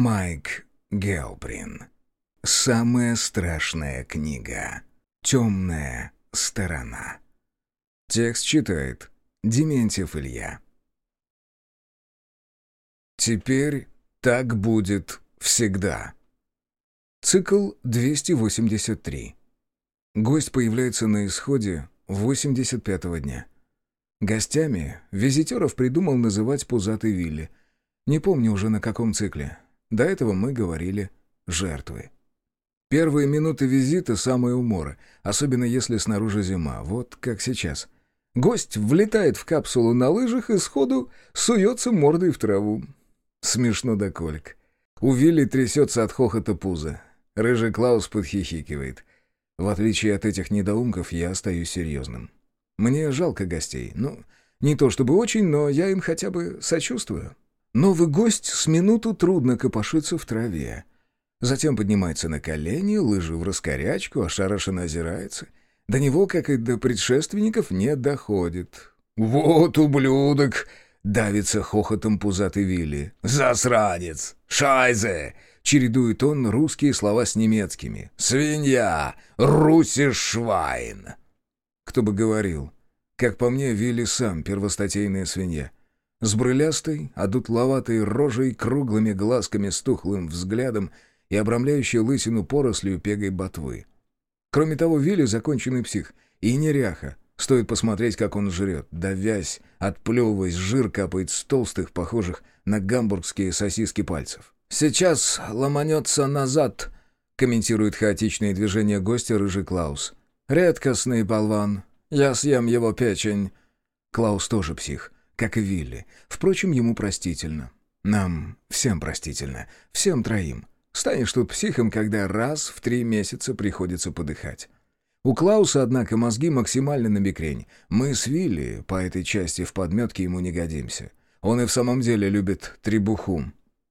Майк Гелбрин. Самая страшная книга. Темная сторона. Текст читает Дементьев Илья. Теперь так будет всегда. Цикл 283. Гость появляется на исходе 85-го дня. Гостями визитеров придумал называть Пузатый Вилли. Не помню уже на каком цикле. До этого мы говорили «жертвы». Первые минуты визита — самые уморы, особенно если снаружи зима, вот как сейчас. Гость влетает в капсулу на лыжах и сходу суется мордой в траву. Смешно до колик. У Вилли трясется от хохота пузо. Рыжий Клаус подхихикивает. В отличие от этих недоумков, я остаюсь серьезным. Мне жалко гостей. Ну, не то чтобы очень, но я им хотя бы сочувствую. Новый гость с минуту трудно копошится в траве. Затем поднимается на колени, лыжи в раскорячку, ошарашенно озирается. До него, как и до предшественников, не доходит. «Вот ублюдок!» — давится хохотом пузатый Вилли. «Засранец! Шайзе!» — чередует он русские слова с немецкими. «Свинья! Русишвайн!» Кто бы говорил. Как по мне, Вилли сам первостатейная свинья. С брылястой, одутловатой рожей, круглыми глазками с тухлым взглядом и обрамляющей лысину порослью пегой ботвы. Кроме того, Вилли — законченный псих. И неряха. Стоит посмотреть, как он жрет. Давясь, отплевываясь, жир капает с толстых, похожих на гамбургские сосиски пальцев. «Сейчас ломанется назад», — комментирует хаотичные движения гостя рыжий Клаус. «Редкостный болван. Я съем его печень». Клаус тоже псих как и Вилли. Впрочем, ему простительно. Нам всем простительно. Всем троим. Станешь тут психом, когда раз в три месяца приходится подыхать. У Клауса, однако, мозги максимально на бекрень. Мы с Вилли по этой части в подметке ему не годимся. Он и в самом деле любит требуху.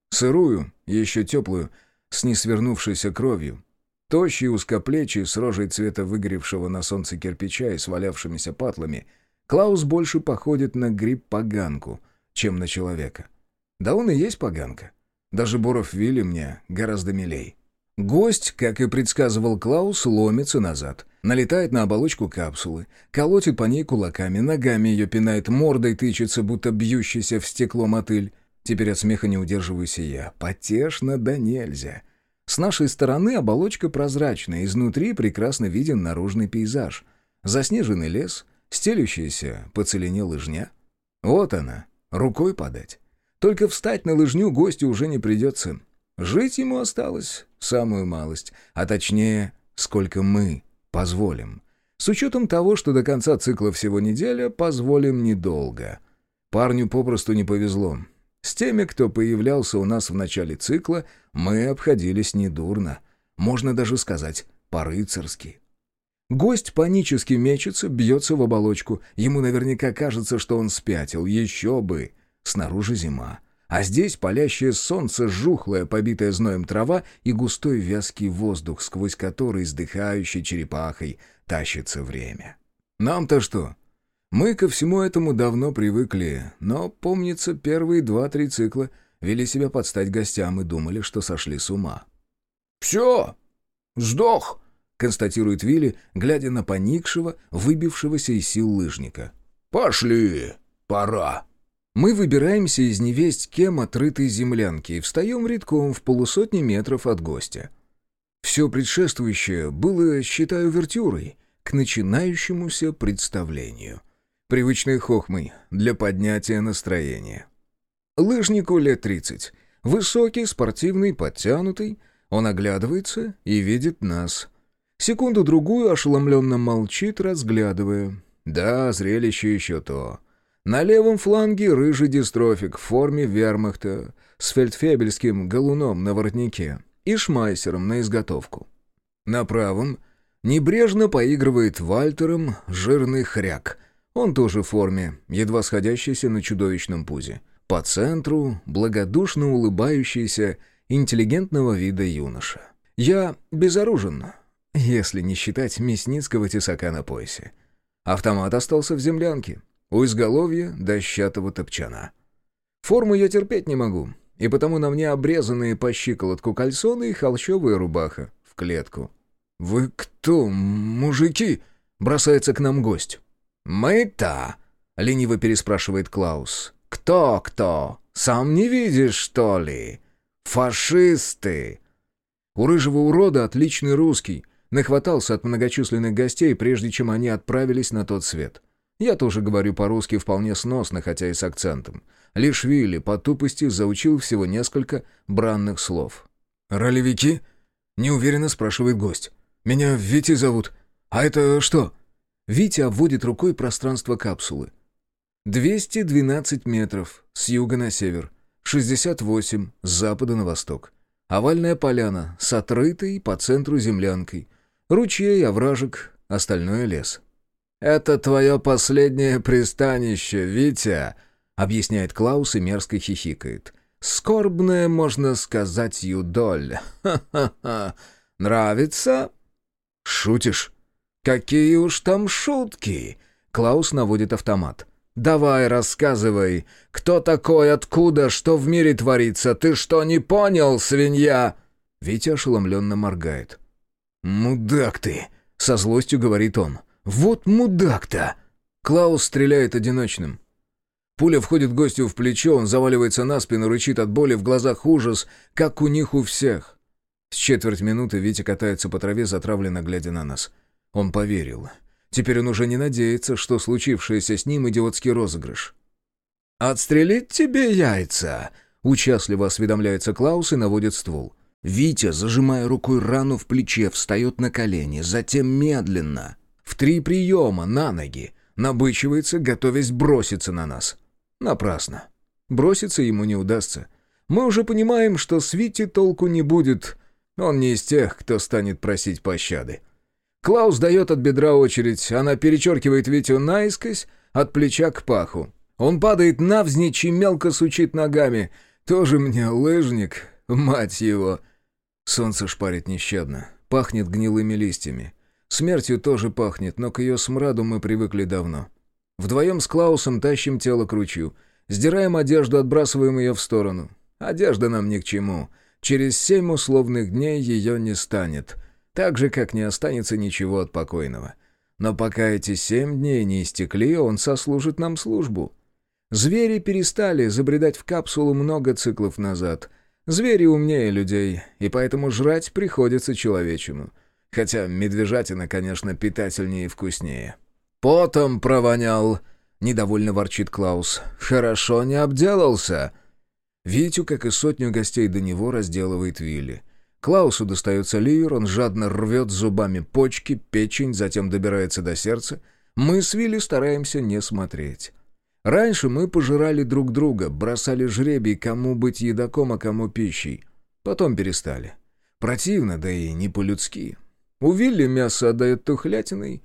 Сырую, еще теплую, с несвернувшейся кровью. Тощий, узкоплечий, с рожей цвета выгоревшего на солнце кирпича и свалявшимися патлами — Клаус больше походит на гриб-поганку, чем на человека. Да он и есть поганка. Даже Боров Вилли мне гораздо милей. Гость, как и предсказывал Клаус, ломится назад. Налетает на оболочку капсулы, колотит по ней кулаками, ногами ее пинает, мордой тычется, будто бьющийся в стекло мотыль. Теперь от смеха не удерживаюсь и я. Потешно да нельзя. С нашей стороны оболочка прозрачная, изнутри прекрасно виден наружный пейзаж. Заснеженный лес — стелющаяся по целине лыжня. Вот она, рукой подать. Только встать на лыжню гостю уже не придется. Жить ему осталось самую малость, а точнее, сколько мы позволим. С учетом того, что до конца цикла всего неделя, позволим недолго. Парню попросту не повезло. С теми, кто появлялся у нас в начале цикла, мы обходились недурно. Можно даже сказать, по-рыцарски. Гость панически мечется, бьется в оболочку. Ему наверняка кажется, что он спятил. Еще бы! Снаружи зима. А здесь палящее солнце, жухлая, побитая зноем трава и густой вязкий воздух, сквозь который издыхающей черепахой тащится время. Нам-то что? Мы ко всему этому давно привыкли, но, помнится, первые два-три цикла вели себя подстать гостям и думали, что сошли с ума. «Все! Сдох!» Констатирует Вилли, глядя на поникшего, выбившегося из сил лыжника. «Пошли! Пора!» Мы выбираемся из невесть кем отрытой землянки и встаем редком в полусотни метров от гостя. Все предшествующее было, считаю, вертюрой к начинающемуся представлению. Привычной хохмой для поднятия настроения. Лыжнику лет тридцать. Высокий, спортивный, подтянутый. Он оглядывается и видит нас — Секунду-другую ошеломленно молчит, разглядывая. Да, зрелище еще то. На левом фланге рыжий дистрофик в форме вермахта с фельдфебельским галуном на воротнике и шмайсером на изготовку. На правом небрежно поигрывает Вальтером жирный хряк. Он тоже в форме, едва сходящийся на чудовищном пузе. По центру благодушно улыбающийся интеллигентного вида юноша. Я безоружен, если не считать мясницкого тесака на поясе. Автомат остался в землянке, у изголовья дощатого топчана. Форму я терпеть не могу. и потому на мне обрезанные по щиколотку кальсоны и холщовая рубаха в клетку. «Вы кто, мужики?» — бросается к нам гость. «Мы-то?» — лениво переспрашивает Клаус. «Кто-кто? Сам не видишь, что ли? Фашисты!» У рыжего урода отличный русский. Нахватался от многочисленных гостей, прежде чем они отправились на тот свет. Я тоже говорю по-русски вполне сносно, хотя и с акцентом. Лишь Вилли по тупости заучил всего несколько бранных слов. «Ролевики?» — неуверенно спрашивает гость. «Меня Вити зовут. А это что?» Витя обводит рукой пространство капсулы. 212 метров с юга на север, 68 с запада на восток. Овальная поляна с отрытой по центру землянкой. Ручей, овражек, остальное лес. «Это твое последнее пристанище, Витя», — объясняет Клаус и мерзко хихикает. «Скорбное, можно сказать, юдоль. Ха-ха-ха. Нравится?» «Шутишь?» «Какие уж там шутки!» Клаус наводит автомат. «Давай, рассказывай, кто такой, откуда, что в мире творится? Ты что, не понял, свинья?» Витя ошеломленно моргает. «Мудак ты!» — со злостью говорит он. «Вот мудак-то!» Клаус стреляет одиночным. Пуля входит гостю в плечо, он заваливается на спину, рычит от боли, в глазах ужас, как у них у всех. С четверть минуты Витя катается по траве, затравленно глядя на нас. Он поверил. Теперь он уже не надеется, что случившееся с ним идиотский розыгрыш. «Отстрелить тебе яйца!» — участливо осведомляется Клаус и наводит ствол. Витя, зажимая рукой рану в плече, встает на колени, затем медленно, в три приема на ноги, набычивается, готовясь броситься на нас. Напрасно. Броситься ему не удастся. Мы уже понимаем, что с Вити толку не будет. Он не из тех, кто станет просить пощады. Клаус дает от бедра очередь, она перечеркивает Витю наискось, от плеча к паху. Он падает навзничь и мелко сучит ногами. Тоже мне лыжник, мать его. Солнце шпарит нещадно, пахнет гнилыми листьями. Смертью тоже пахнет, но к ее смраду мы привыкли давно. Вдвоем с Клаусом тащим тело к ручью. Сдираем одежду, отбрасываем ее в сторону. Одежда нам ни к чему. Через семь условных дней ее не станет. Так же, как не останется ничего от покойного. Но пока эти семь дней не истекли, он сослужит нам службу. Звери перестали забредать в капсулу много циклов назад. Звери умнее людей, и поэтому жрать приходится человечину. Хотя медвежатина, конечно, питательнее и вкуснее. «Потом провонял», — недовольно ворчит Клаус. «Хорошо не обделался». Витю, как и сотню гостей до него, разделывает Вилли. Клаусу достается ливер, он жадно рвет зубами почки, печень, затем добирается до сердца. Мы с Вилли стараемся не смотреть. Раньше мы пожирали друг друга, бросали жребий, кому быть едоком, а кому пищей. Потом перестали. Противно, да и не по-людски. У Вилли мясо отдает тухлятиной,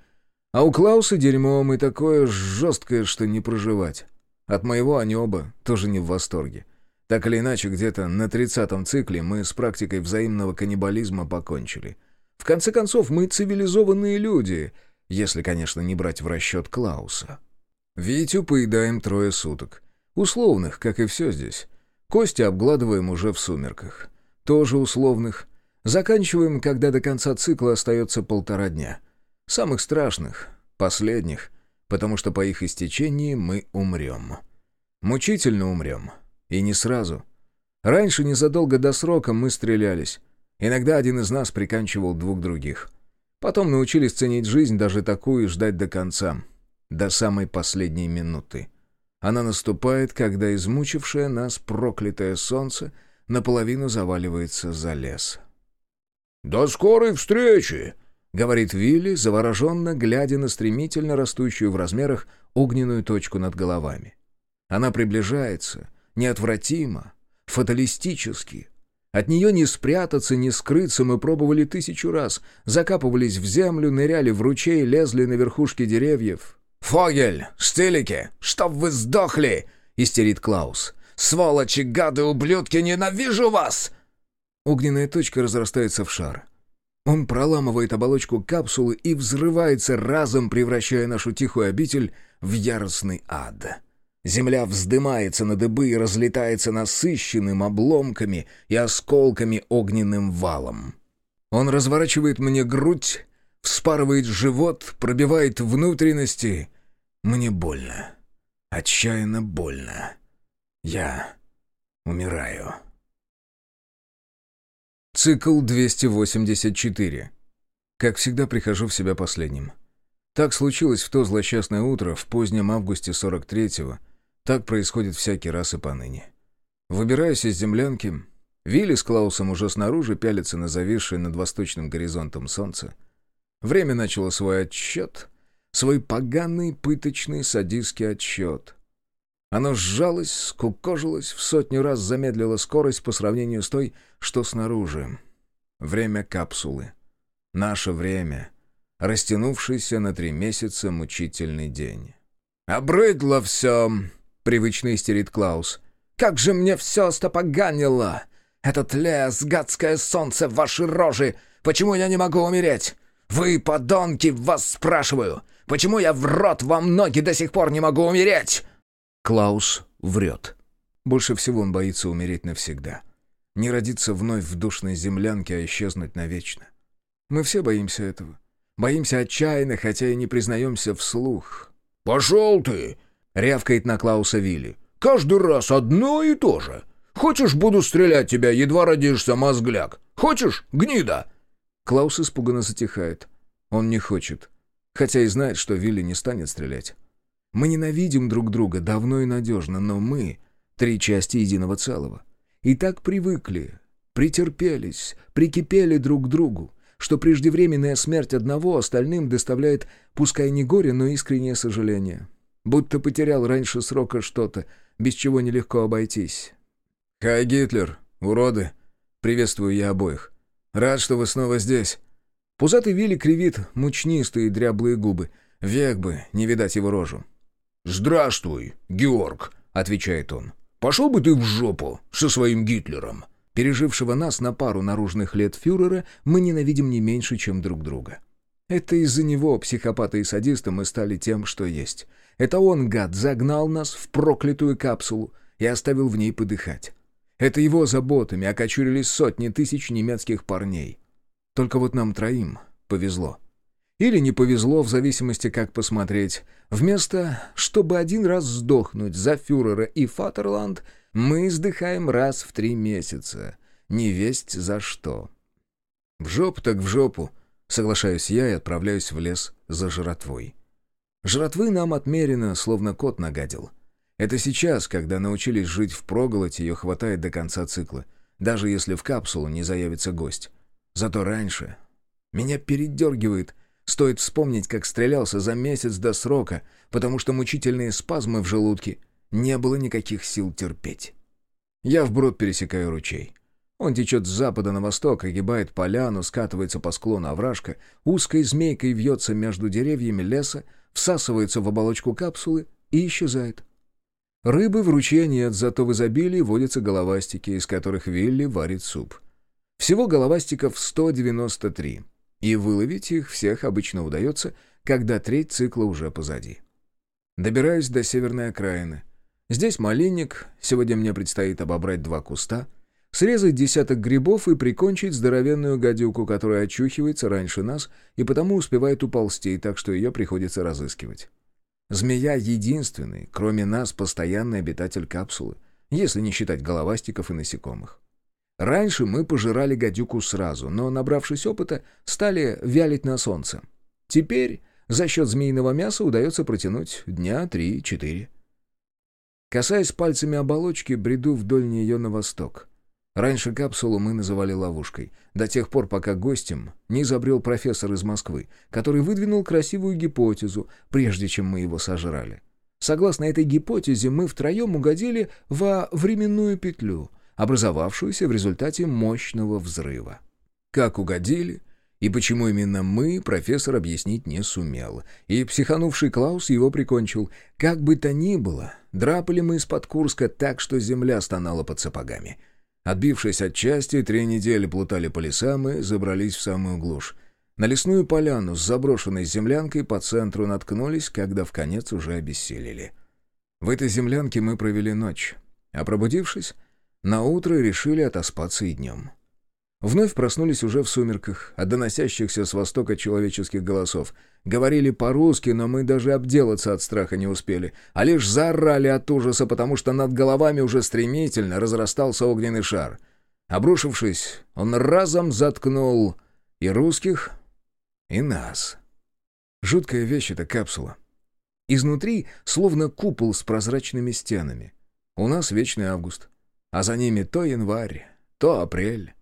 а у Клауса дерьмом и такое жесткое, что не проживать. От моего они оба тоже не в восторге. Так или иначе, где-то на тридцатом цикле мы с практикой взаимного каннибализма покончили. В конце концов, мы цивилизованные люди, если, конечно, не брать в расчет Клауса. Витю поедаем трое суток. Условных, как и все здесь. Кости обгладываем уже в сумерках. Тоже условных. Заканчиваем, когда до конца цикла остается полтора дня. Самых страшных, последних, потому что по их истечении мы умрем. Мучительно умрем. И не сразу. Раньше, незадолго до срока, мы стрелялись. Иногда один из нас приканчивал двух других. Потом научились ценить жизнь даже такую и ждать до конца. До самой последней минуты. Она наступает, когда измучившее нас проклятое солнце наполовину заваливается за лес. «До скорой встречи!» — говорит Вилли, завороженно глядя на стремительно растущую в размерах огненную точку над головами. Она приближается, неотвратимо, фаталистически. От нее не спрятаться, не скрыться мы пробовали тысячу раз, закапывались в землю, ныряли в ручей, лезли на верхушки деревьев. «Фогель! Штылики! Чтоб вы сдохли!» — истерит Клаус. «Сволочи, гады, ублюдки, ненавижу вас!» Огненная точка разрастается в шар. Он проламывает оболочку капсулы и взрывается разом, превращая нашу тихую обитель в яростный ад. Земля вздымается на дыбы и разлетается насыщенным обломками и осколками огненным валом. Он разворачивает мне грудь, вспарывает живот, пробивает внутренности. Мне больно. Отчаянно больно. Я умираю. Цикл 284. Как всегда, прихожу в себя последним. Так случилось в то злосчастное утро в позднем августе 43-го. Так происходит всякий раз и поныне. Выбираюсь из землянки. Вилли с Клаусом уже снаружи пялятся на зависшее над восточным горизонтом солнце. Время начало свой отсчет, свой поганый, пыточный, садистский отсчет. Оно сжалось, скукожилось, в сотню раз замедлило скорость по сравнению с той, что снаружи. Время капсулы. Наше время, растянувшийся на три месяца мучительный день. «Обрыдло все!» — привычно истерит Клаус. «Как же мне все стопоганило! Этот лес, гадское солнце ваши рожи! Почему я не могу умереть? Вы, подонки, вас спрашиваю! Почему я в рот вам ноги до сих пор не могу умереть?» Клаус врет. Больше всего он боится умереть навсегда. Не родиться вновь в душной землянке, а исчезнуть навечно. Мы все боимся этого. Боимся отчаянно, хотя и не признаемся вслух. «Пошел ты!» — рявкает на Клауса Вилли. «Каждый раз одно и то же. Хочешь, буду стрелять тебя, едва родишься, мозгляк? Хочешь, гнида?» Клаус испуганно затихает. Он не хочет. Хотя и знает, что Вилли не станет стрелять. Мы ненавидим друг друга давно и надежно, но мы — три части единого целого. И так привыкли, претерпелись, прикипели друг к другу, что преждевременная смерть одного остальным доставляет, пускай не горе, но искреннее сожаление. Будто потерял раньше срока что-то, без чего нелегко обойтись. «Хай, Гитлер, уроды!» Приветствую я обоих. «Рад, что вы снова здесь». Пузатый Вилли кривит мучнистые дряблые губы. Век бы не видать его рожу. «Здравствуй, Георг», — отвечает он. «Пошел бы ты в жопу со своим Гитлером». Пережившего нас на пару наружных лет фюрера мы ненавидим не меньше, чем друг друга. Это из-за него, психопата и садиста, мы стали тем, что есть. Это он, гад, загнал нас в проклятую капсулу и оставил в ней подыхать. Это его заботами окочурились сотни тысяч немецких парней. Только вот нам троим повезло. Или не повезло, в зависимости, как посмотреть. Вместо, чтобы один раз сдохнуть за фюрера и Фатерланд, мы издыхаем раз в три месяца. Не весть за что. В жопу так в жопу, соглашаюсь я и отправляюсь в лес за жратвой. Жратвы нам отмерено, словно кот нагадил. Это сейчас, когда научились жить в проголоте, ее хватает до конца цикла, даже если в капсулу не заявится гость. Зато раньше меня передергивает Стоит вспомнить, как стрелялся за месяц до срока, потому что мучительные спазмы в желудке не было никаких сил терпеть. Я вброд пересекаю ручей. Он течет с запада на восток, огибает поляну, скатывается по склону овражка, узкой змейкой вьется между деревьями леса, всасывается в оболочку капсулы и исчезает. Рыбы в ручье нет, зато в изобилии водятся головастики, из которых Вилли варит суп. Всего головастиков 193 и выловить их всех обычно удается, когда треть цикла уже позади. Добираюсь до северной окраины. Здесь малинник, сегодня мне предстоит обобрать два куста, срезать десяток грибов и прикончить здоровенную гадюку, которая очухивается раньше нас и потому успевает уползти, так что ее приходится разыскивать. Змея — единственный, кроме нас, постоянный обитатель капсулы, если не считать головастиков и насекомых. Раньше мы пожирали гадюку сразу, но, набравшись опыта, стали вялить на солнце. Теперь за счет змеиного мяса удается протянуть дня три-четыре. Касаясь пальцами оболочки, бреду вдоль нее на восток. Раньше капсулу мы называли ловушкой, до тех пор, пока гостем не изобрел профессор из Москвы, который выдвинул красивую гипотезу, прежде чем мы его сожрали. Согласно этой гипотезе, мы втроем угодили во временную петлю — образовавшуюся в результате мощного взрыва. Как угодили и почему именно мы, профессор объяснить не сумел, и психанувший Клаус его прикончил. Как бы то ни было, драпали мы из-под Курска так, что земля стонала под сапогами. Отбившись от части, три недели плутали по лесам и забрались в самую глушь. На лесную поляну с заброшенной землянкой по центру наткнулись, когда в конец уже обессилели. В этой землянке мы провели ночь, а пробудившись, на утро решили отоспаться и днем. Вновь проснулись уже в сумерках, от доносящихся с востока человеческих голосов. Говорили по-русски, но мы даже обделаться от страха не успели, а лишь заорали от ужаса, потому что над головами уже стремительно разрастался огненный шар. Обрушившись, он разом заткнул и русских, и нас. Жуткая вещь эта капсула. Изнутри словно купол с прозрачными стенами. У нас вечный август, а за ними то январь, то апрель.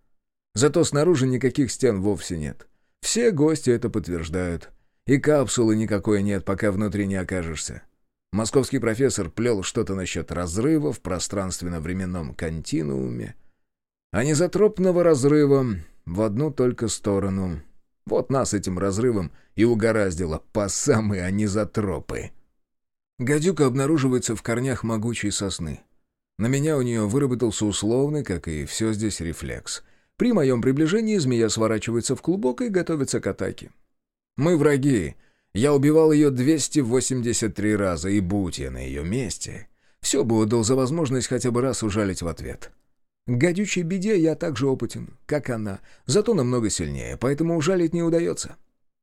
Зато снаружи никаких стен вовсе нет. Все гости это подтверждают. И капсулы никакой нет, пока внутри не окажешься. Московский профессор плел что-то насчет разрыва в пространственно-временном континууме, а незатропного разрыва в одну только сторону. Вот нас этим разрывом и угораздило по самые анизотропы. Гадюка обнаруживается в корнях могучей сосны. На меня у нее выработался условный, как и все здесь, рефлекс. При моем приближении змея сворачивается в клубок и готовится к атаке. Мы враги. Я убивал ее 283 раза, и будь я на ее месте, все бы отдал за возможность хотя бы раз ужалить в ответ. К гадючей беде я так же опытен, как она, зато намного сильнее, поэтому ужалить не удается.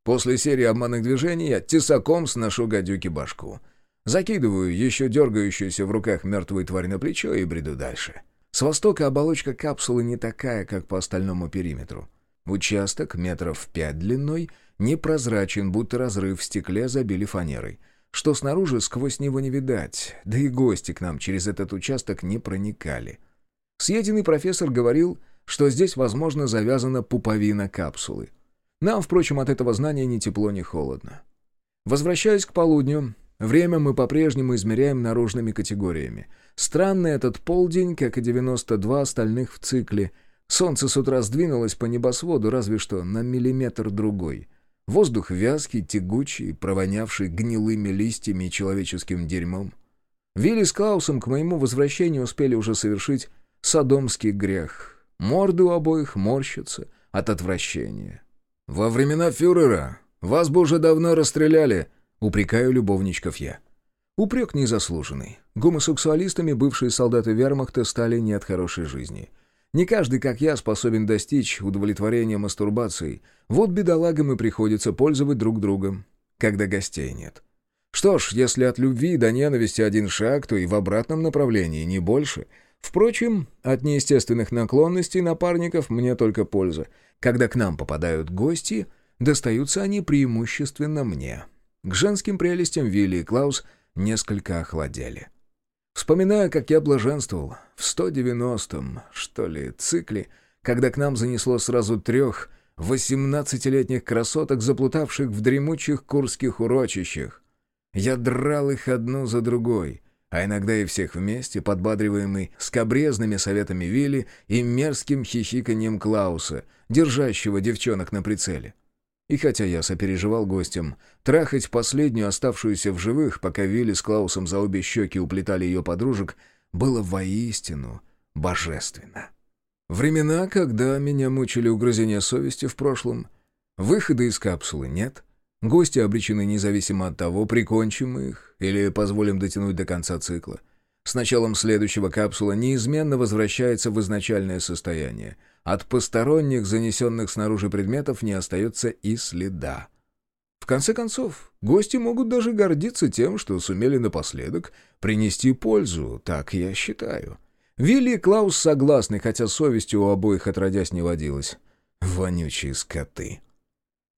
После серии обманных движений я тесаком сношу гадюке башку. Закидываю еще дергающуюся в руках мертвую тварь на плечо и бреду дальше. — с востока оболочка капсулы не такая, как по остальному периметру. Участок метров пять длиной непрозрачен, будто разрыв в стекле забили фанерой. Что снаружи сквозь него не видать, да и гости к нам через этот участок не проникали. Съеденный профессор говорил, что здесь, возможно, завязана пуповина капсулы. Нам, впрочем, от этого знания ни тепло, ни холодно. Возвращаясь к полудню, время мы по-прежнему измеряем наружными категориями — Странный этот полдень, как и 92 остальных в цикле. Солнце с утра сдвинулось по небосводу разве что на миллиметр другой. Воздух вязкий, тягучий, провонявший гнилыми листьями и человеческим дерьмом. Вилли с Клаусом к моему возвращению успели уже совершить садомский грех. Морды у обоих морщатся от отвращения. «Во времена фюрера вас бы уже давно расстреляли», — упрекаю любовничков я. Упрек незаслуженный. Гомосексуалистами бывшие солдаты вермахта стали не от хорошей жизни. Не каждый, как я, способен достичь удовлетворения мастурбацией. Вот бедолагам и приходится пользовать друг другом, когда гостей нет. Что ж, если от любви до ненависти один шаг, то и в обратном направлении, не больше. Впрочем, от неестественных наклонностей напарников мне только польза. Когда к нам попадают гости, достаются они преимущественно мне. К женским прелестям Вилли и Клаус – несколько охладели. Вспоминаю, как я блаженствовал в 190-м, что ли, цикле, когда к нам занесло сразу трех 18-летних красоток, заплутавших в дремучих курских урочищах. Я драл их одну за другой, а иногда и всех вместе, подбадриваемый скобрезными советами Вилли и мерзким хихиканьем Клауса, держащего девчонок на прицеле. И хотя я сопереживал гостям, трахать последнюю оставшуюся в живых, пока Вилли с Клаусом за обе щеки уплетали ее подружек, было воистину божественно. Времена, когда меня мучили угрызения совести в прошлом, выхода из капсулы нет, гости обречены независимо от того, прикончим мы их или позволим дотянуть до конца цикла. С началом следующего капсула неизменно возвращается в изначальное состояние — от посторонних, занесенных снаружи предметов, не остается и следа. В конце концов, гости могут даже гордиться тем, что сумели напоследок принести пользу, так я считаю. Вилли и Клаус согласны, хотя совести у обоих отродясь не водилось. Вонючие скоты.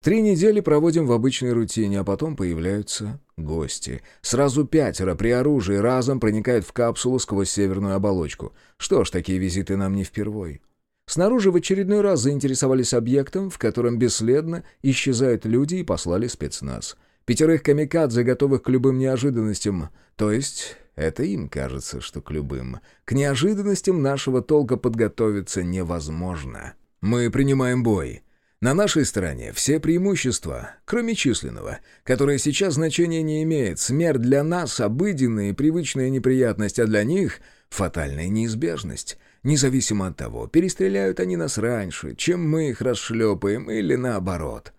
Три недели проводим в обычной рутине, а потом появляются гости. Сразу пятеро при оружии разом проникают в капсулу сквозь северную оболочку. Что ж, такие визиты нам не впервой. Снаружи в очередной раз заинтересовались объектом, в котором бесследно исчезают люди и послали спецназ. Пятерых камикадзе, готовых к любым неожиданностям. То есть, это им кажется, что к любым. К неожиданностям нашего толка подготовиться невозможно. Мы принимаем бой. На нашей стороне все преимущества, кроме численного, которое сейчас значения не имеет. Смерть для нас — обыденная и привычная неприятность, а для них — фатальная неизбежность. Независимо от того, перестреляют они нас раньше, чем мы их расшлепаем, или наоборот.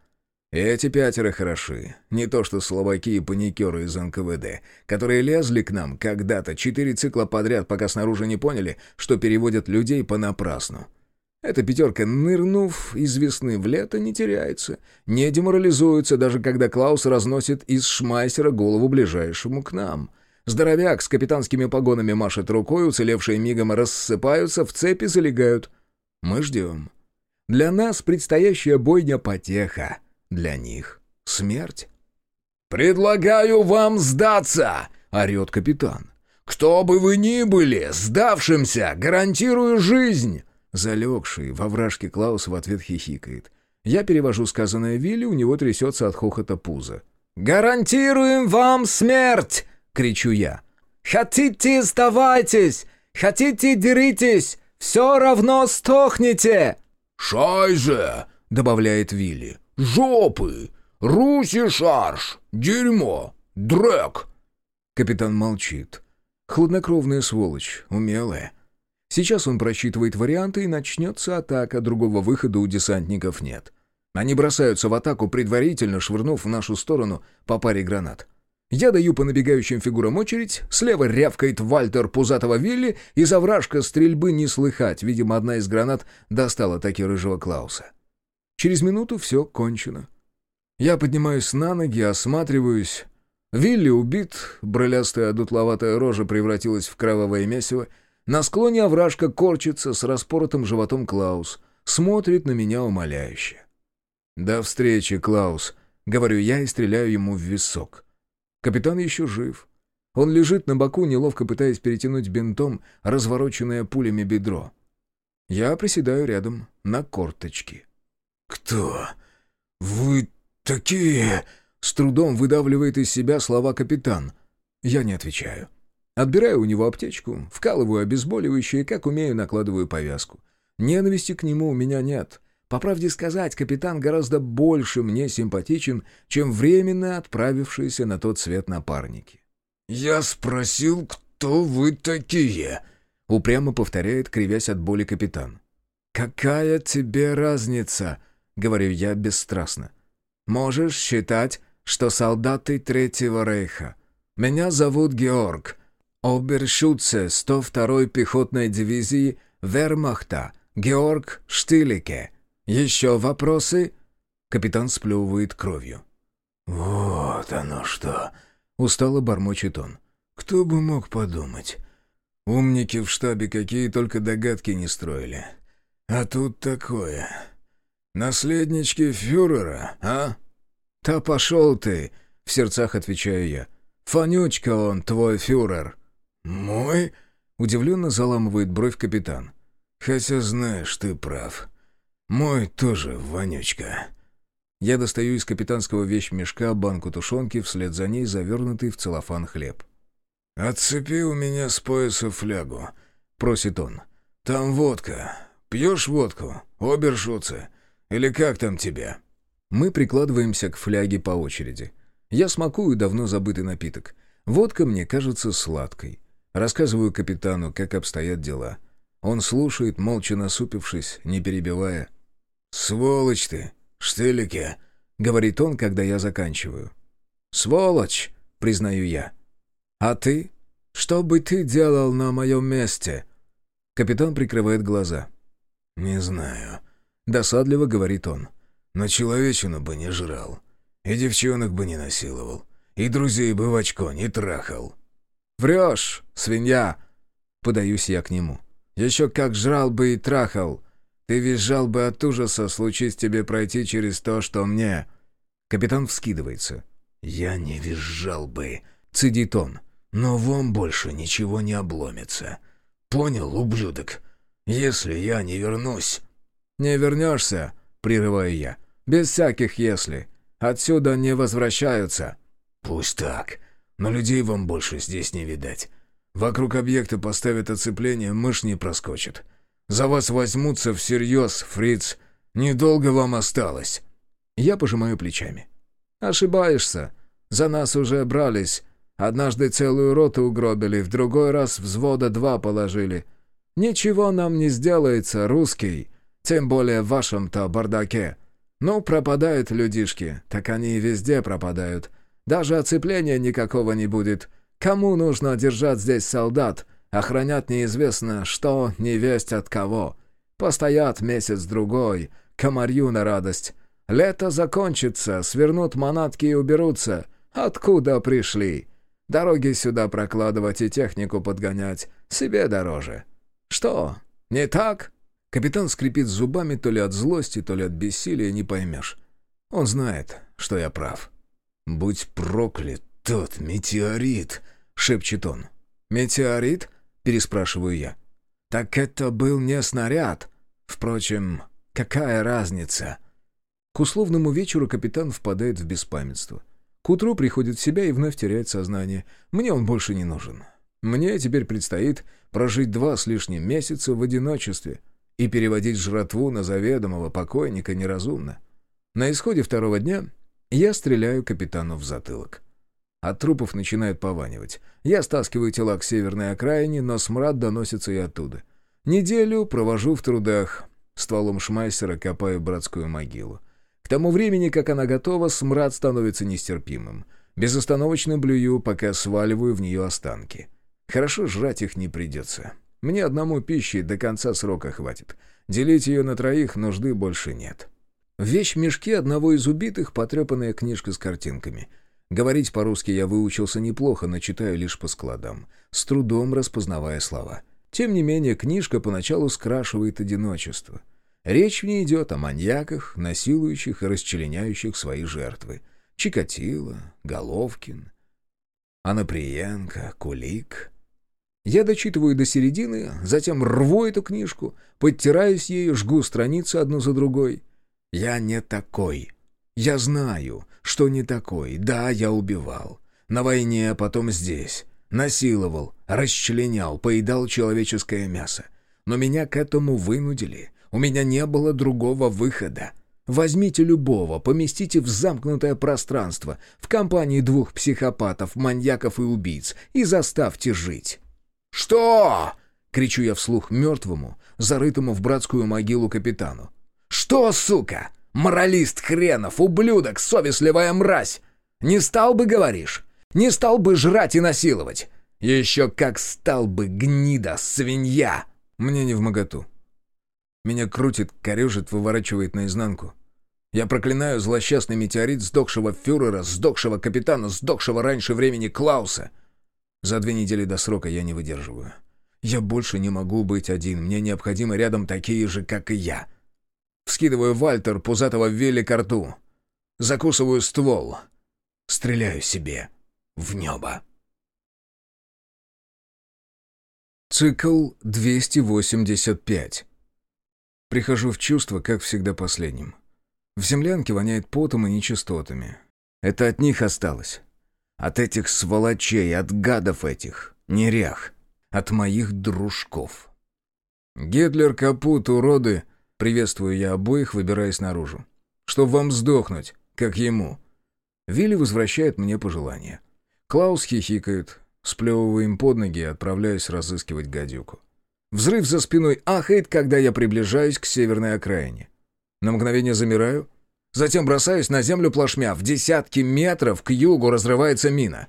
Эти пятеро хороши, не то что словаки и паникеры из НКВД, которые лезли к нам когда-то четыре цикла подряд, пока снаружи не поняли, что переводят людей понапрасну. Эта пятерка, нырнув из весны в лето, не теряется, не деморализуется, даже когда Клаус разносит из шмайсера голову ближайшему к нам. Здоровяк с капитанскими погонами машет рукой, уцелевшие мигом рассыпаются, в цепи залегают. Мы ждем. Для нас предстоящая бойня потеха, для них смерть. «Предлагаю вам сдаться!» — орет капитан. «Кто бы вы ни были, сдавшимся, гарантирую жизнь!» Залегший во вражке Клаус в ответ хихикает. Я перевожу сказанное Вилли, у него трясется от хохота пузо. «Гарантируем вам смерть!» — кричу я. «Хотите, сдавайтесь! Хотите, деритесь! Все равно стохнете!» «Шайзе!» — добавляет Вилли. «Жопы! Руси шарш! Дерьмо! Дрэк!» Капитан молчит. Хладнокровная сволочь, умелая. Сейчас он просчитывает варианты, и начнется атака, другого выхода у десантников нет. Они бросаются в атаку, предварительно швырнув в нашу сторону по паре гранат. Я даю по набегающим фигурам очередь, слева рявкает Вальтер пузатого Вилли, из овражка стрельбы не слыхать, видимо, одна из гранат достала таки рыжего Клауса. Через минуту все кончено. Я поднимаюсь на ноги, осматриваюсь. Вилли убит, брылястая дутловатая рожа превратилась в кровавое месиво, на склоне овражка корчится с распоротым животом Клаус. Смотрит на меня умоляюще. «До встречи, Клаус», — говорю я и стреляю ему в висок. Капитан еще жив. Он лежит на боку, неловко пытаясь перетянуть бинтом развороченное пулями бедро. Я приседаю рядом на корточки. «Кто? Вы такие...» С трудом выдавливает из себя слова капитан. Я не отвечаю. Отбираю у него аптечку, вкалываю обезболивающее, как умею, накладываю повязку. Ненависти к нему у меня нет. По правде сказать, капитан гораздо больше мне симпатичен, чем временно отправившиеся на тот свет напарники. «Я спросил, кто вы такие?» — упрямо повторяет, кривясь от боли капитан. «Какая тебе разница?» — говорю я бесстрастно. «Можешь считать, что солдаты Третьего Рейха. Меня зовут Георг, Обершутце 102-й пехотной дивизии Вермахта, Георг Штилике. Еще вопросы?» Капитан сплевывает кровью. «Вот оно что!» — устало бормочет он. «Кто бы мог подумать? Умники в штабе какие только догадки не строили. А тут такое. Наследнички фюрера, а?» «Да пошел ты!» — в сердцах отвечаю я. «Фанючка он, твой фюрер!» «Мой?» — удивленно заламывает бровь капитан. «Хотя знаешь, ты прав. Мой тоже вонючка». Я достаю из капитанского вещмешка банку тушенки, вслед за ней завернутый в целлофан хлеб. «Отцепи у меня с пояса флягу», — просит он. «Там водка. Пьешь водку? Обершутся? Или как там тебя?» Мы прикладываемся к фляге по очереди. Я смакую давно забытый напиток. Водка мне кажется сладкой. Рассказываю капитану, как обстоят дела. Он слушает, молча насупившись, не перебивая. «Сволочь ты, штылике!» — говорит он, когда я заканчиваю. «Сволочь!» — признаю я. «А ты? Что бы ты делал на моем месте?» Капитан прикрывает глаза. «Не знаю», — досадливо говорит он. «Но человечину бы не жрал, и девчонок бы не насиловал, и друзей бы в очко не трахал». «Врешь, свинья!» Подаюсь я к нему. «Еще как жрал бы и трахал. Ты визжал бы от ужаса, случись тебе пройти через то, что мне...» Капитан вскидывается. «Я не визжал бы», — цедит он. «Но вам больше ничего не обломится. Понял, ублюдок? Если я не вернусь...» «Не вернешься», — прерываю я. «Без всяких «если». Отсюда не возвращаются». «Пусть так. Но людей вам больше здесь не видать. Вокруг объекта поставят оцепление, мышь не проскочит. За вас возьмутся всерьез, фриц. Недолго вам осталось». Я пожимаю плечами. «Ошибаешься. За нас уже брались. Однажды целую роту угробили, в другой раз взвода два положили. Ничего нам не сделается, русский, тем более в вашем-то бардаке. Ну, пропадают людишки, так они и везде пропадают. Даже оцепления никакого не будет. Кому нужно держать здесь солдат? Охранять неизвестно что, не весть от кого. Постоят месяц-другой, комарью на радость. Лето закончится, свернут манатки и уберутся. Откуда пришли? Дороги сюда прокладывать и технику подгонять. Себе дороже. Что, не так?» Капитан скрипит зубами то ли от злости, то ли от бессилия, не поймешь. Он знает, что я прав. «Будь проклят тот метеорит!» — шепчет он. «Метеорит?» — переспрашиваю я. «Так это был не снаряд. Впрочем, какая разница?» К условному вечеру капитан впадает в беспамятство. К утру приходит в себя и вновь теряет сознание. Мне он больше не нужен. Мне теперь предстоит прожить два с лишним месяца в одиночестве и переводить жратву на заведомого покойника неразумно. На исходе второго дня я стреляю капитану в затылок. От трупов начинает пованивать. Я стаскиваю тела к северной окраине, но смрад доносится и оттуда. Неделю провожу в трудах. Стволом шмайсера копаю братскую могилу. К тому времени, как она готова, смрад становится нестерпимым. Безостановочно блюю, пока сваливаю в нее останки. Хорошо жрать их не придется. Мне одному пищи до конца срока хватит. Делить ее на троих нужды больше нет. В вещь-мешке одного из убитых потрепанная книжка с картинками. Говорить по-русски я выучился неплохо, но читаю лишь по складам, с трудом распознавая слова. Тем не менее, книжка поначалу скрашивает одиночество. Речь в ней идет о маньяках, насилующих и расчленяющих свои жертвы. Чикатило, Головкин, Анаприенко, Кулик. Я дочитываю до середины, затем рву эту книжку, подтираюсь ею, жгу страницы одну за другой. Я не такой. Я знаю, что не такой. Да, я убивал. На войне, а потом здесь. Насиловал, расчленял, поедал человеческое мясо. Но меня к этому вынудили. У меня не было другого выхода. Возьмите любого, поместите в замкнутое пространство, в компании двух психопатов, маньяков и убийц, и заставьте жить. «Что?» — кричу я вслух мертвому, зарытому в братскую могилу капитану. «Что, сука? Моралист хренов, ублюдок, совестливая мразь! Не стал бы, говоришь? Не стал бы жрать и насиловать? Еще как стал бы, гнида, свинья!» Мне не в моготу. Меня крутит, корежит, выворачивает наизнанку. Я проклинаю злосчастный метеорит сдохшего фюрера, сдохшего капитана, сдохшего раньше времени Клауса. За две недели до срока я не выдерживаю. Я больше не могу быть один, мне необходимы рядом такие же, как и я. Вскидываю Вальтер пузатого Вилли к рту. Закусываю ствол. Стреляю себе в небо. Цикл 285. Прихожу в чувство, как всегда, последним. В землянке воняет потом и нечистотами. Это от них осталось. От этих сволочей, от гадов этих, нерях. От моих дружков. «Гитлер, капут, уроды!» Приветствую я обоих, выбираясь наружу. «Чтоб вам сдохнуть, как ему!» Вилли возвращает мне пожелание. Клаус хихикает, сплевывая им под ноги и отправляюсь разыскивать гадюку. Взрыв за спиной ахает, когда я приближаюсь к северной окраине. На мгновение замираю, затем бросаюсь на землю плашмя. В десятки метров к югу разрывается мина.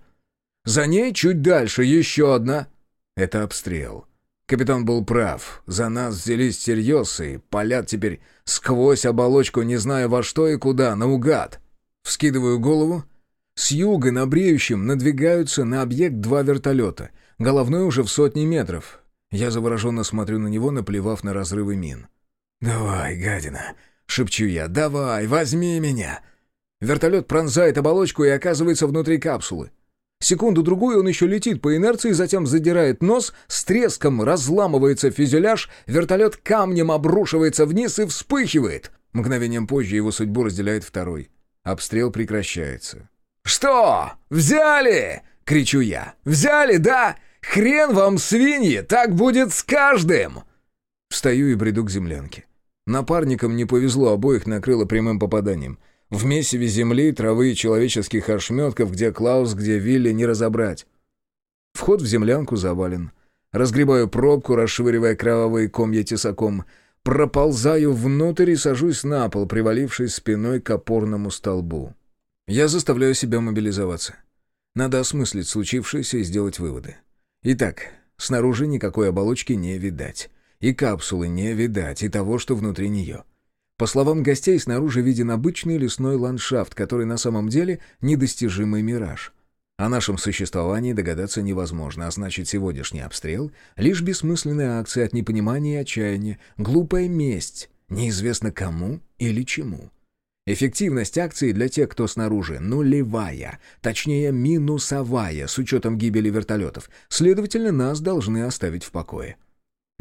За ней чуть дальше еще одна. Это обстрел. Капитан был прав. За нас взялись всерьез и палят теперь сквозь оболочку, не зная во что и куда, наугад. Вскидываю голову. С юга на бреющем надвигаются на объект два вертолета. Головной уже в сотни метров. Я завороженно смотрю на него, наплевав на разрывы мин. «Давай, гадина!» Шепчу я. «Давай, возьми меня!» Вертолет пронзает оболочку и оказывается внутри капсулы. Секунду-другую он еще летит по инерции, затем задирает нос, с треском разламывается фюзеляж, вертолет камнем обрушивается вниз и вспыхивает. Мгновением позже его судьбу разделяет второй. Обстрел прекращается. «Что? Взяли?» — кричу я. «Взяли, да? Хрен вам, свиньи! Так будет с каждым!» Встаю и бреду к землянке. Напарникам не повезло, обоих накрыло прямым попаданием. В месиве земли, травы и человеческих ошметков, где Клаус, где Вилли, не разобрать. Вход в землянку завален. Разгребаю пробку, расшвыривая кровавые комья тесаком. проползаю внутрь и сажусь на пол, привалившись спиной к опорному столбу. Я заставляю себя мобилизоваться. Надо осмыслить случившееся и сделать выводы. Итак, снаружи никакой оболочки не видать. И капсулы не видать, и того, что внутри нее. По словам гостей, снаружи виден обычный лесной ландшафт, который на самом деле недостижимый мираж. О нашем существовании догадаться невозможно, а значит, сегодняшний обстрел — лишь бессмысленная акция от непонимания и отчаяния, глупая месть, неизвестно кому или чему. Эффективность акции для тех, кто снаружи, нулевая, точнее минусовая, с учетом гибели вертолетов. Следовательно, нас должны оставить в покое.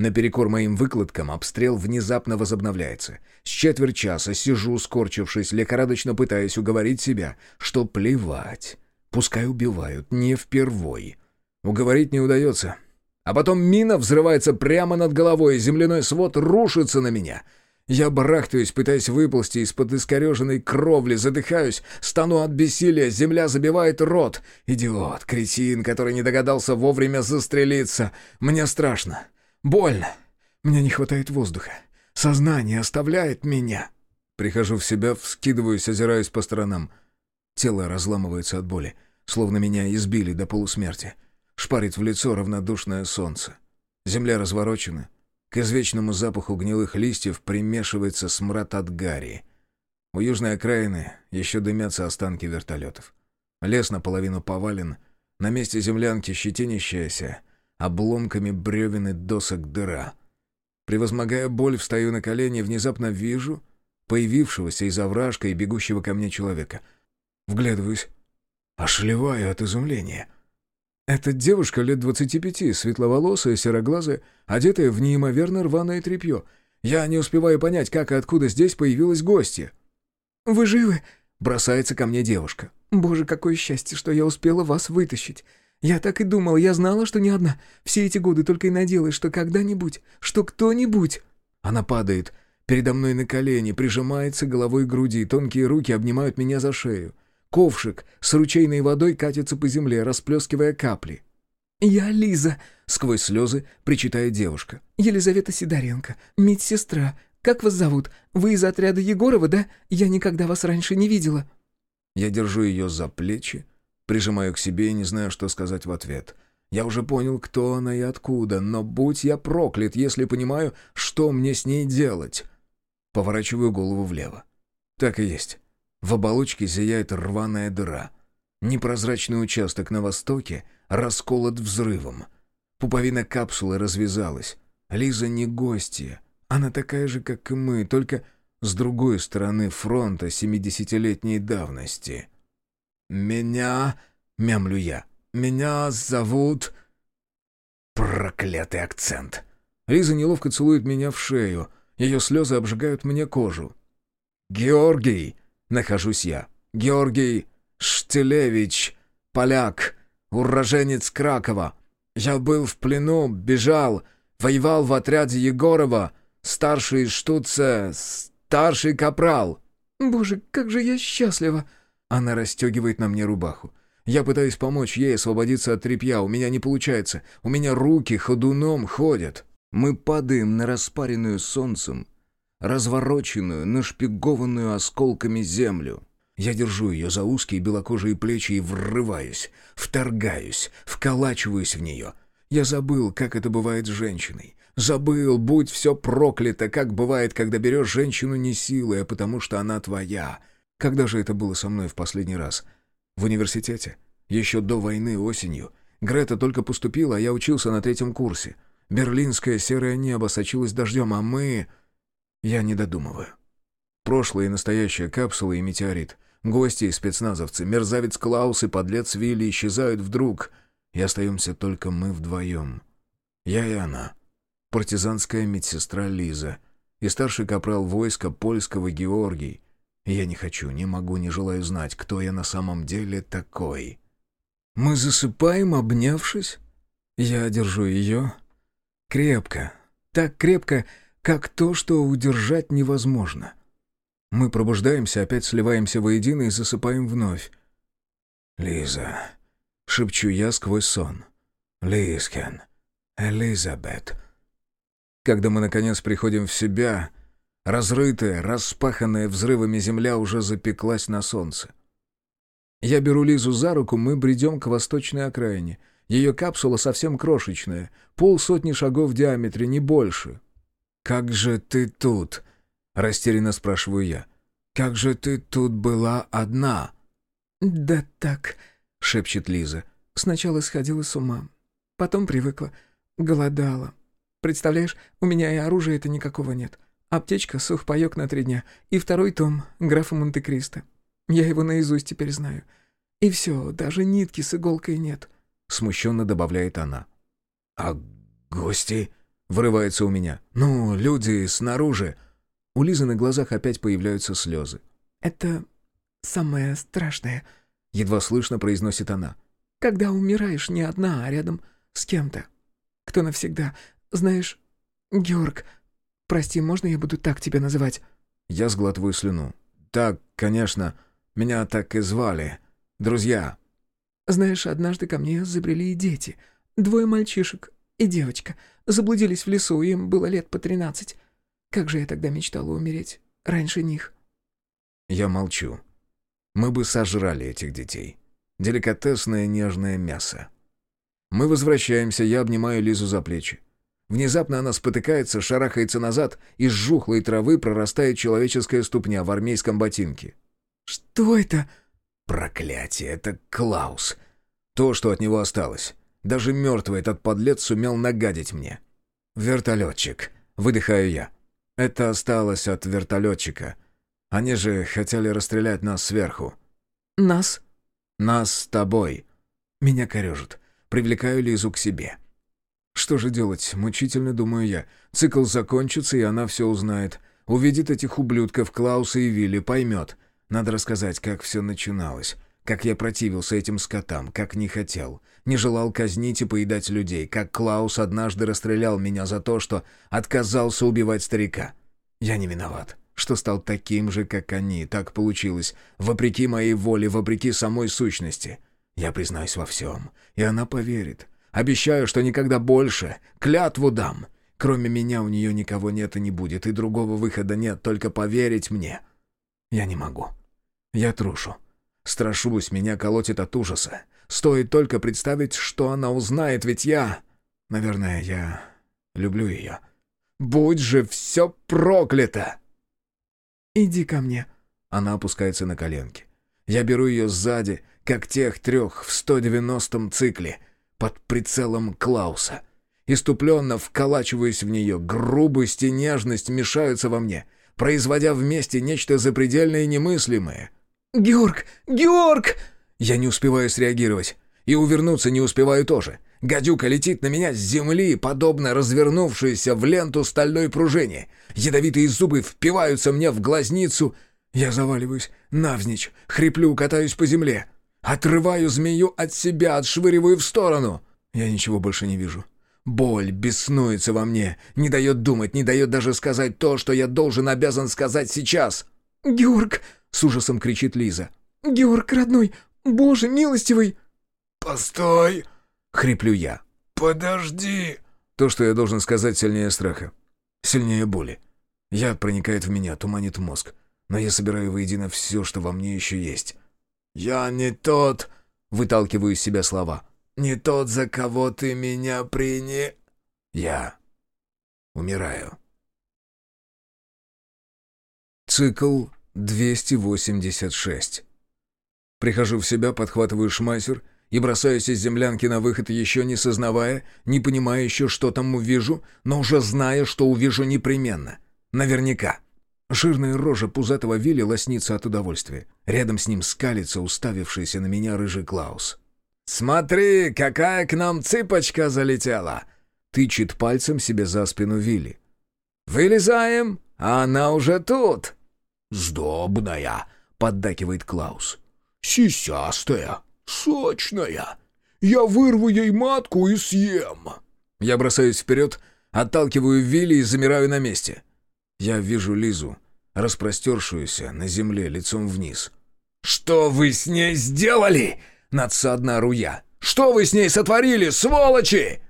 Наперекор моим выкладкам обстрел внезапно возобновляется. С четверть часа сижу, скорчившись, лихорадочно пытаясь уговорить себя, что плевать. Пускай убивают, не впервой. Уговорить не удается. А потом мина взрывается прямо над головой, и земляной свод рушится на меня. Я барахтаюсь, пытаясь выползти из-под искореженной кровли, задыхаюсь, стану от бессилия, земля забивает рот. Идиот, кретин, который не догадался вовремя застрелиться. Мне страшно. Больно. Мне не хватает воздуха. Сознание оставляет меня. Прихожу в себя, вскидываюсь, озираюсь по сторонам. Тело разламывается от боли, словно меня избили до полусмерти. Шпарит в лицо равнодушное солнце. Земля разворочена. К извечному запаху гнилых листьев примешивается смрад от гари. У южной окраины еще дымятся останки вертолетов. Лес наполовину повален. На месте землянки щетинящаяся обломками бревен и досок дыра. Превозмогая боль, встаю на колени и внезапно вижу появившегося из овражка и бегущего ко мне человека. Вглядываюсь. Ошлеваю от изумления. Это девушка лет двадцати пяти, светловолосая, сероглазая, одетая в неимоверно рваное тряпье. Я не успеваю понять, как и откуда здесь появилась гостья. «Вы живы?» — бросается ко мне девушка. «Боже, какое счастье, что я успела вас вытащить. Я так и думала, я знала, что не одна. Все эти годы только и надеялась, что когда-нибудь, что кто-нибудь...» Она падает передо мной на колени, прижимается головой к груди, тонкие руки обнимают меня за шею. Ковшик с ручейной водой катится по земле, расплескивая капли. «Я Лиза», — сквозь слезы причитает девушка. «Елизавета Сидоренко, медсестра. Как вас зовут? Вы из отряда Егорова, да? Я никогда вас раньше не видела». Я держу ее за плечи, Прижимаю к себе и не знаю, что сказать в ответ. Я уже понял, кто она и откуда, но будь я проклят, если понимаю, что мне с ней делать. Поворачиваю голову влево. Так и есть. В оболочке зияет рваная дыра. Непрозрачный участок на востоке расколот взрывом. Пуповина капсулы развязалась. Лиза не гостья. Она такая же, как и мы, только с другой стороны фронта семидесятилетней давности. «Меня...» — мямлю я. «Меня зовут...» Проклятый акцент. Лиза неловко целует меня в шею. Ее слезы обжигают мне кожу. «Георгий!» — нахожусь я. «Георгий Штелевич, поляк, уроженец Кракова. Я был в плену, бежал, воевал в отряде Егорова, старший штуце, старший капрал». «Боже, как же я счастлива!» Она расстегивает на мне рубаху. Я пытаюсь помочь ей освободиться от тряпья, у меня не получается. У меня руки ходуном ходят. Мы падаем на распаренную солнцем, развороченную, нашпигованную осколками землю. Я держу ее за узкие белокожие плечи и врываюсь, вторгаюсь, вколачиваюсь в нее. Я забыл, как это бывает с женщиной. Забыл, будь все проклято, как бывает, когда берешь женщину не силой, а потому что она твоя, когда же это было со мной в последний раз? В университете. Еще до войны осенью. Грета только поступила, а я учился на третьем курсе. Берлинское серое небо сочилось дождем, а мы... Я не додумываю. Прошлое и настоящее капсула и метеорит. Гости и спецназовцы, мерзавец Клаус и подлец Вилли исчезают вдруг. И остаемся только мы вдвоем. Я и она. Партизанская медсестра Лиза. И старший капрал войска польского Георгий — я не хочу, не могу, не желаю знать, кто я на самом деле такой. Мы засыпаем, обнявшись. Я держу ее крепко, так крепко, как то, что удержать невозможно. Мы пробуждаемся, опять сливаемся воедино и засыпаем вновь. «Лиза», — шепчу я сквозь сон. «Лизкен, Элизабет». Когда мы, наконец, приходим в себя, разрытая, распаханная взрывами земля уже запеклась на солнце. Я беру Лизу за руку, мы бредем к восточной окраине. Ее капсула совсем крошечная, полсотни шагов в диаметре, не больше. «Как же ты тут?» — растерянно спрашиваю я. «Как же ты тут была одна?» «Да так», — шепчет Лиза. «Сначала сходила с ума, потом привыкла, голодала. Представляешь, у меня и оружия-то никакого нет. Аптечка, сухпайок на три дня и второй том графа Монте-Кристо. Я его наизусть теперь знаю. И все, даже нитки с иголкой нет», — смущенно добавляет она. «А гости?» — вырывается у меня. «Ну, люди снаружи». У Лизы на глазах опять появляются слезы. «Это самое страшное», — едва слышно произносит она. «Когда умираешь не одна, а рядом с кем-то. Кто навсегда. Знаешь, Георг, прости, можно я буду так тебя называть?» Я сглатываю слюну. «Так, конечно. Меня так и звали. Друзья». «Знаешь, однажды ко мне забрели дети. Двое мальчишек и девочка. Заблудились в лесу, им было лет по тринадцать. Как же я тогда мечтала умереть. Раньше них». Я молчу. Мы бы сожрали этих детей. Деликатесное нежное мясо. Мы возвращаемся, я обнимаю Лизу за плечи. Внезапно она спотыкается, шарахается назад, из жухлой травы прорастает человеческая ступня в армейском ботинке. «Что это?» «Проклятие, это Клаус. То, что от него осталось. Даже мертвый этот подлец сумел нагадить мне. Вертолетчик. Выдыхаю я. Это осталось от вертолетчика. Они же хотели расстрелять нас сверху». «Нас?» «Нас с тобой». Меня корежит. Привлекаю Лизу к себе. Что же делать? Мучительно думаю я. Цикл закончится, и она все узнает. Увидит этих ублюдков Клауса и Вилли, поймет. Надо рассказать, как все начиналось. Как я противился этим скотам, как не хотел. Не желал казнить и поедать людей. Как Клаус однажды расстрелял меня за то, что отказался убивать старика. Я не виноват что стал таким же, как они. Так получилось. Вопреки моей воле, вопреки самой сущности. Я признаюсь во всем, и она поверит. Обещаю, что никогда больше. Клятву дам. Кроме меня у нее никого нет и не будет, и другого выхода нет, только поверить мне. Я не могу. Я трушу. Страшусь, меня колотит от ужаса. Стоит только представить, что она узнает, ведь я... Наверное, я люблю ее. Будь же все проклято! «Иди ко мне». Она опускается на коленки. Я беру ее сзади, как тех трех в 190-м цикле, под прицелом Клауса. Иступленно вколачиваюсь в нее, грубость и нежность мешаются во мне, производя вместе нечто запредельное и немыслимое. «Георг! Георг!» Я не успеваю среагировать. И увернуться не успеваю тоже. Гадюка летит на меня с земли, подобно развернувшейся в ленту стальной пружине. Ядовитые зубы впиваются мне в глазницу. Я заваливаюсь навзничь, хриплю, катаюсь по земле. Отрываю змею от себя, отшвыриваю в сторону. Я ничего больше не вижу. Боль беснуется во мне, не дает думать, не дает даже сказать то, что я должен, обязан сказать сейчас. «Георг!» — с ужасом кричит Лиза. «Георг, родной! Боже, милостивый!» «Постой!» — хриплю я. «Подожди!» То, что я должен сказать, сильнее страха. Сильнее боли. Яд проникает в меня, туманит мозг. Но я собираю воедино все, что во мне еще есть. «Я не тот...» — выталкиваю из себя слова. «Не тот, за кого ты меня прине...» «Я умираю». Цикл 286. Прихожу в себя, подхватываю шмайсер и бросаюсь из землянки на выход, еще не сознавая, не понимая еще, что там увижу, но уже зная, что увижу непременно. Наверняка. Жирная рожа пузатого Вилли лоснится от удовольствия. Рядом с ним скалится уставившийся на меня рыжий Клаус. «Смотри, какая к нам цыпочка залетела!» Тычет пальцем себе за спину Вилли. «Вылезаем, а она уже тут!» «Сдобная!» — поддакивает Клаус. «Сисястая!» сочная. Я вырву ей матку и съем». Я бросаюсь вперед, отталкиваю Вилли и замираю на месте. Я вижу Лизу, распростершуюся на земле лицом вниз. «Что вы с ней сделали?» — надсадно ору я. «Что вы с ней сотворили, сволочи?»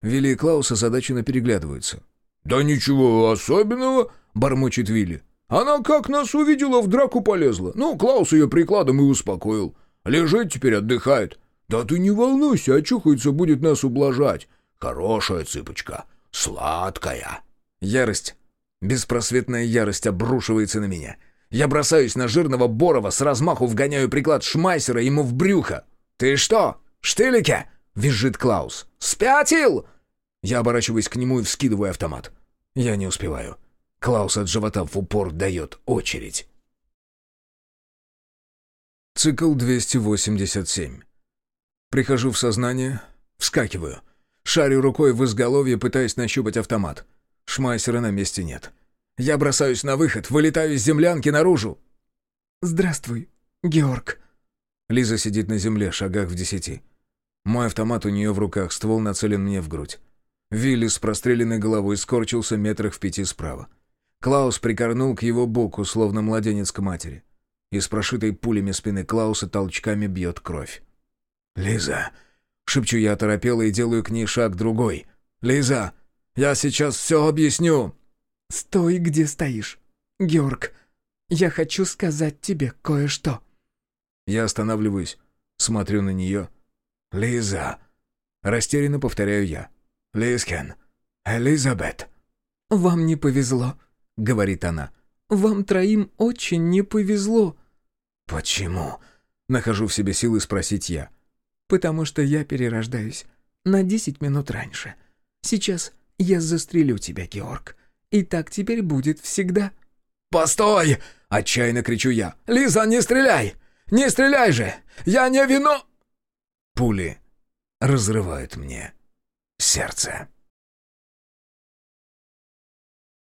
Вилли и Клаус озадаченно переглядываются. «Да ничего особенного», — бормочет Вилли. «Она как нас увидела, в драку полезла. Ну, Клаус ее прикладом и успокоил. Лежит теперь, отдыхает. Да ты не волнуйся, очухается, будет нас ублажать. Хорошая цыпочка, сладкая». Ярость, беспросветная ярость обрушивается на меня. Я бросаюсь на жирного Борова, с размаху вгоняю приклад Шмайсера ему в брюхо. «Ты что, штылике?» — визжит Клаус. «Спятил!» Я оборачиваюсь к нему и вскидываю автомат. Я не успеваю. Клаус от живота в упор дает очередь. Цикл 287. Прихожу в сознание, вскакиваю. Шарю рукой в изголовье, пытаясь нащупать автомат. Шмайсера на месте нет. Я бросаюсь на выход, вылетаю из землянки наружу. «Здравствуй, Георг». Лиза сидит на земле, шагах в десяти. Мой автомат у нее в руках, ствол нацелен мне в грудь. Вилли с простреленной головой скорчился метрах в пяти справа. Клаус прикорнул к его боку, словно младенец к матери. Из прошитой пулями спины Клауса толчками бьет кровь. «Лиза!» — шепчу я оторопело и делаю к ней шаг другой. «Лиза! Я сейчас все объясню!» «Стой, где стоишь. Георг, я хочу сказать тебе кое-что». Я останавливаюсь, смотрю на нее. «Лиза!» Растерянно повторяю я. «Лизкен! Элизабет!» «Вам не повезло», — говорит она. «Вам троим очень не повезло». «Почему?» — нахожу в себе силы спросить я. «Потому что я перерождаюсь на десять минут раньше. Сейчас я застрелю тебя, Георг. И так теперь будет всегда». «Постой!» — отчаянно кричу я. «Лиза, не стреляй! Не стреляй же! Я не вино...» Пули разрывают мне сердце.